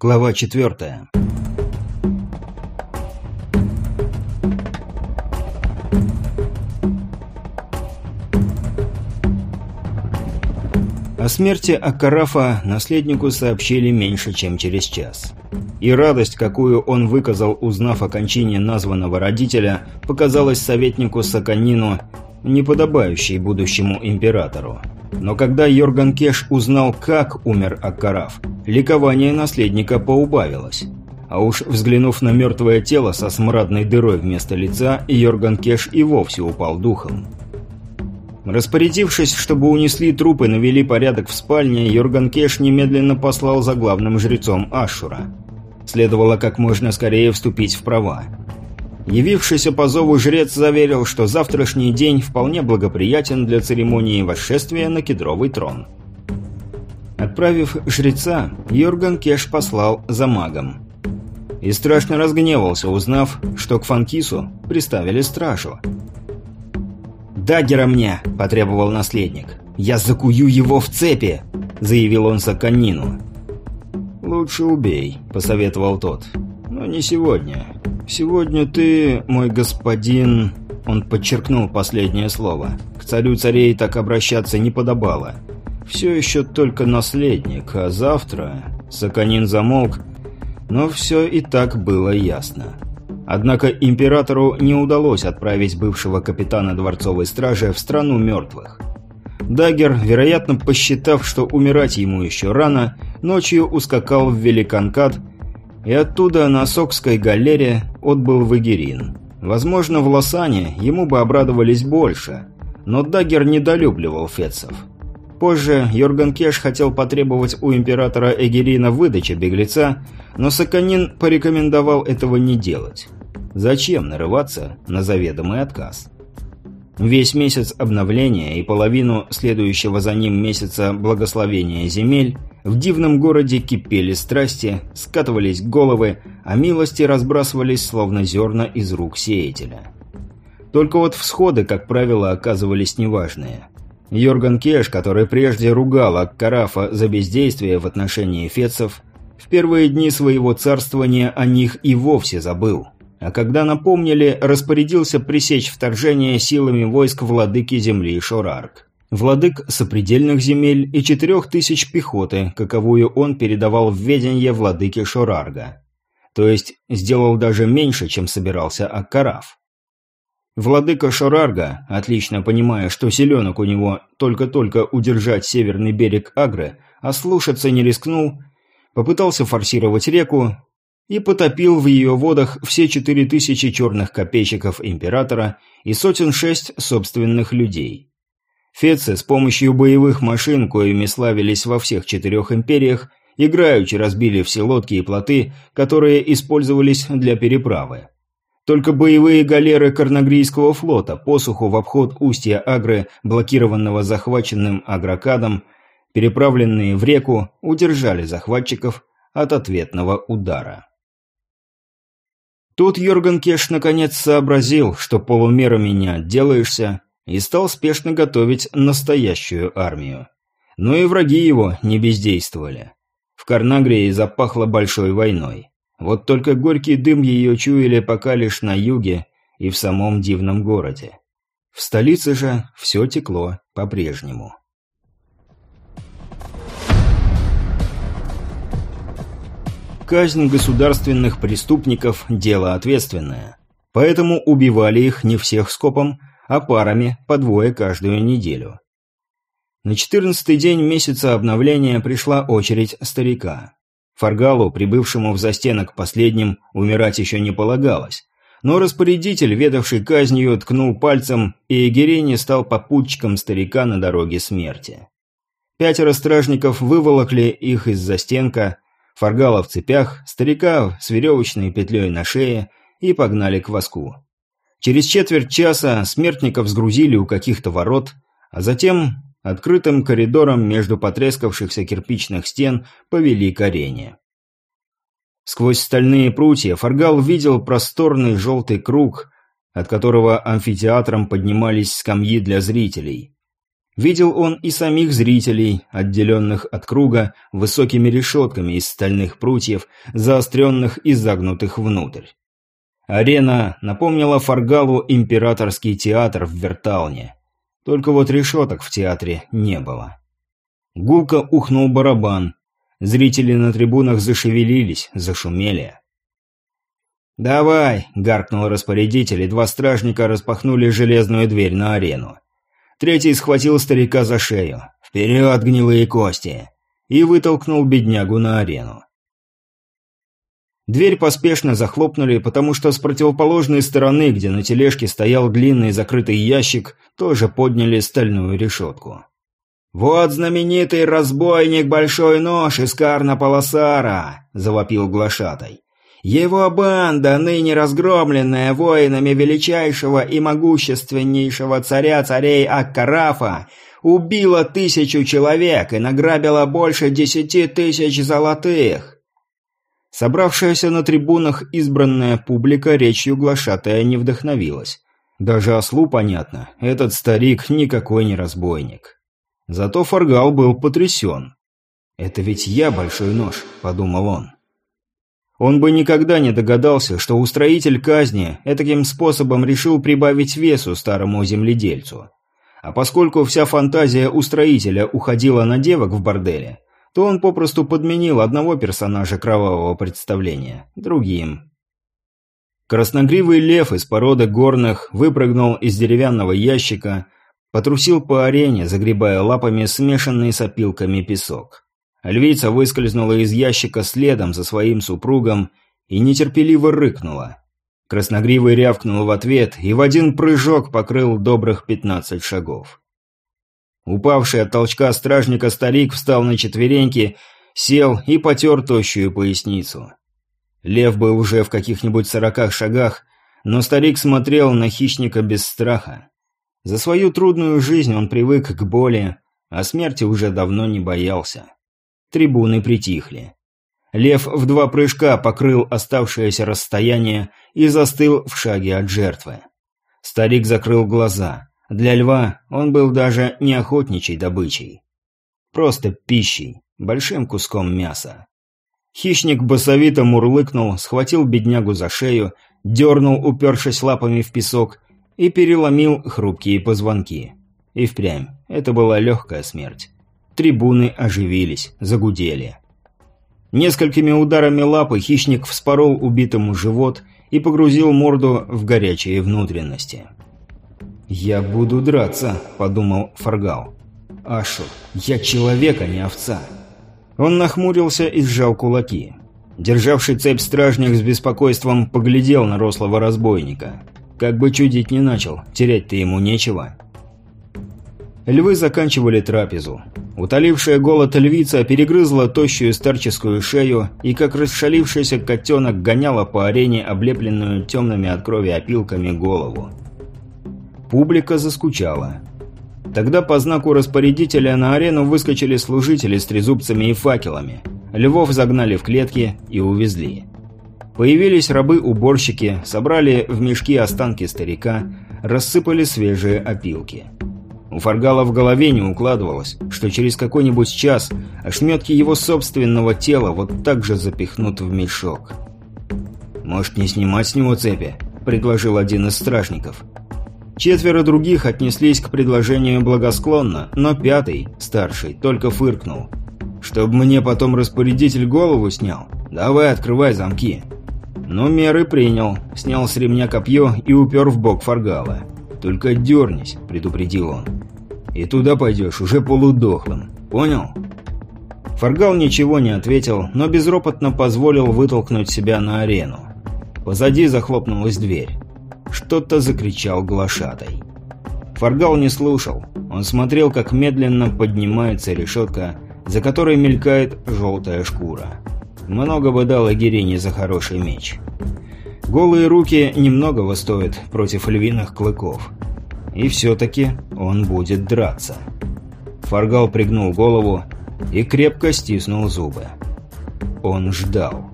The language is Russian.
Глава четвертая. О смерти Акарафа наследнику сообщили меньше, чем через час. И радость, какую он выказал, узнав о кончине названного родителя, показалась советнику Саканину неподобающей будущему императору. Но когда Йорган Кеш узнал, как умер Аккараф, ликование наследника поубавилось. А уж взглянув на мертвое тело со смрадной дырой вместо лица, Йорган Кеш и вовсе упал духом. Распорядившись, чтобы унесли трупы и навели порядок в спальне, Йорган Кеш немедленно послал за главным жрецом Ашура. Следовало как можно скорее вступить в права. Явившийся по зову жрец заверил, что завтрашний день вполне благоприятен для церемонии восшествия на кедровый трон. Отправив жреца, Йорган Кеш послал за магом. И страшно разгневался, узнав, что к Фанкису приставили стражу. «Даггера мне!» – потребовал наследник. «Я закую его в цепи!» – заявил он Саканину. «Лучше убей», – посоветовал тот. «Но не сегодня. «Сегодня ты, мой господин...» Он подчеркнул последнее слово. «К царю царей так обращаться не подобало. Все еще только наследник, а завтра...» Саканин замолк, но все и так было ясно. Однако императору не удалось отправить бывшего капитана дворцовой стражи в страну мертвых. Дагер, вероятно, посчитав, что умирать ему еще рано, ночью ускакал в Великанкат и оттуда на Сокской галере отбыл в Игерин. Возможно, в Лосане ему бы обрадовались больше, но Дагер недолюбливал фетцев. Позже Йорган Кеш хотел потребовать у императора Эгерина выдачи беглеца, но Саканин порекомендовал этого не делать. Зачем нарываться на заведомый отказ? Весь месяц обновления и половину следующего за ним месяца благословения земель в дивном городе кипели страсти, скатывались головы, а милости разбрасывались словно зерна из рук сеятеля. Только вот всходы, как правило, оказывались неважные. Йорган Кеш, который прежде ругал Аккарафа за бездействие в отношении фецев, в первые дни своего царствования о них и вовсе забыл – а когда напомнили, распорядился пресечь вторжение силами войск владыки земли Шорарк. Владык сопредельных земель и четырех тысяч пехоты, каковую он передавал в ведение владыки Шорарга. То есть сделал даже меньше, чем собирался Аккараф. Владыка Шорарга, отлично понимая, что селенок у него только-только удержать северный берег Агры, а слушаться не рискнул, попытался форсировать реку, и потопил в ее водах все четыре тысячи черных копейщиков императора и сотен шесть собственных людей. Фецы с помощью боевых машин, коими славились во всех четырех империях, играючи разбили все лодки и плоты, которые использовались для переправы. Только боевые галеры Карнагрийского флота, посуху в обход устья Агры, блокированного захваченным Агрокадом, переправленные в реку, удержали захватчиков от ответного удара. Тут Йорган Кеш наконец сообразил, что полумерами не отделаешься, и стал спешно готовить настоящую армию. Но и враги его не бездействовали. В Карнагрии запахло большой войной. Вот только горький дым ее чуяли пока лишь на юге и в самом дивном городе. В столице же все текло по-прежнему. Казнь государственных преступников – дело ответственное. Поэтому убивали их не всех скопом, а парами по двое каждую неделю. На четырнадцатый день месяца обновления пришла очередь старика. Фаргалу, прибывшему в застенок последним, умирать еще не полагалось. Но распорядитель, ведавший казнью, ткнул пальцем, и Эгерени стал попутчиком старика на дороге смерти. Пятеро стражников выволокли их из застенка, Фаргала в цепях, старика с веревочной петлей на шее и погнали к воску. Через четверть часа смертников сгрузили у каких-то ворот, а затем открытым коридором между потрескавшихся кирпичных стен повели к арене. Сквозь стальные прутья Фаргал видел просторный желтый круг, от которого амфитеатром поднимались скамьи для зрителей. Видел он и самих зрителей, отделенных от круга высокими решетками из стальных прутьев, заостренных и загнутых внутрь. Арена напомнила Фаргалу императорский театр в Верталне. Только вот решеток в театре не было. Гулко ухнул барабан. Зрители на трибунах зашевелились, зашумели. «Давай!» – гаркнул распорядитель, и два стражника распахнули железную дверь на арену. Третий схватил старика за шею. «Вперед, гнилые кости!» и вытолкнул беднягу на арену. Дверь поспешно захлопнули, потому что с противоположной стороны, где на тележке стоял длинный закрытый ящик, тоже подняли стальную решетку. «Вот знаменитый разбойник Большой Нож из Карна Паласара!» – завопил глашатай. Его банда, ныне разгромленная воинами величайшего и могущественнейшего царя царей Аккарафа, убила тысячу человек и награбила больше десяти тысяч золотых. Собравшаяся на трибунах избранная публика речью глашатая не вдохновилась. Даже ослу понятно, этот старик никакой не разбойник. Зато Фаргал был потрясен. «Это ведь я большой нож», — подумал он. Он бы никогда не догадался, что устроитель казни таким способом решил прибавить весу старому земледельцу. А поскольку вся фантазия устроителя уходила на девок в борделе, то он попросту подменил одного персонажа кровавого представления другим. Красногривый лев из породы горных выпрыгнул из деревянного ящика, потрусил по арене, загребая лапами смешанный с опилками песок. Львица выскользнула из ящика следом за своим супругом и нетерпеливо рыкнула. Красногривый рявкнул в ответ и в один прыжок покрыл добрых пятнадцать шагов. Упавший от толчка стражника старик встал на четвереньки, сел и потер тощую поясницу. Лев был уже в каких-нибудь сороках шагах, но старик смотрел на хищника без страха. За свою трудную жизнь он привык к боли, а смерти уже давно не боялся. Трибуны притихли. Лев в два прыжка покрыл оставшееся расстояние и застыл в шаге от жертвы. Старик закрыл глаза. Для льва он был даже не охотничьей добычей. Просто пищей, большим куском мяса. Хищник басовито мурлыкнул, схватил беднягу за шею, дернул, упершись лапами в песок, и переломил хрупкие позвонки. И впрямь, это была легкая смерть. Трибуны оживились, загудели. Несколькими ударами лапы хищник вспорол убитому живот и погрузил морду в горячие внутренности. «Я буду драться», — подумал Фаргал. «Ашу, я человек, а не овца». Он нахмурился и сжал кулаки. Державший цепь стражник с беспокойством поглядел на рослого разбойника. Как бы чудить не начал, терять-то ему нечего. Львы заканчивали трапезу. Утолившая голод львица перегрызла тощую старческую шею и, как расшалившийся котенок, гоняла по арене облепленную темными от крови опилками голову. Публика заскучала. Тогда по знаку распорядителя на арену выскочили служители с трезубцами и факелами. Львов загнали в клетки и увезли. Появились рабы-уборщики, собрали в мешки останки старика, рассыпали свежие опилки. У Фаргала в голове не укладывалось, что через какой-нибудь час ошметки его собственного тела вот так же запихнут в мешок. «Может, не снимать с него цепи?» – предложил один из стражников. Четверо других отнеслись к предложению благосклонно, но пятый, старший, только фыркнул. «Чтоб мне потом распорядитель голову снял? Давай, открывай замки». Но меры принял, снял с ремня копье и упер в бок Фаргала. «Только дернись», — предупредил он. «И туда пойдешь уже полудохлым. Понял?» Фаргал ничего не ответил, но безропотно позволил вытолкнуть себя на арену. Позади захлопнулась дверь. Что-то закричал глашатай. Фаргал не слушал. Он смотрел, как медленно поднимается решетка, за которой мелькает желтая шкура. Много бы дал Агирине за хороший меч. Голые руки немногого стоят против львиных клыков. И все-таки он будет драться. Фаргал пригнул голову и крепко стиснул зубы. Он ждал.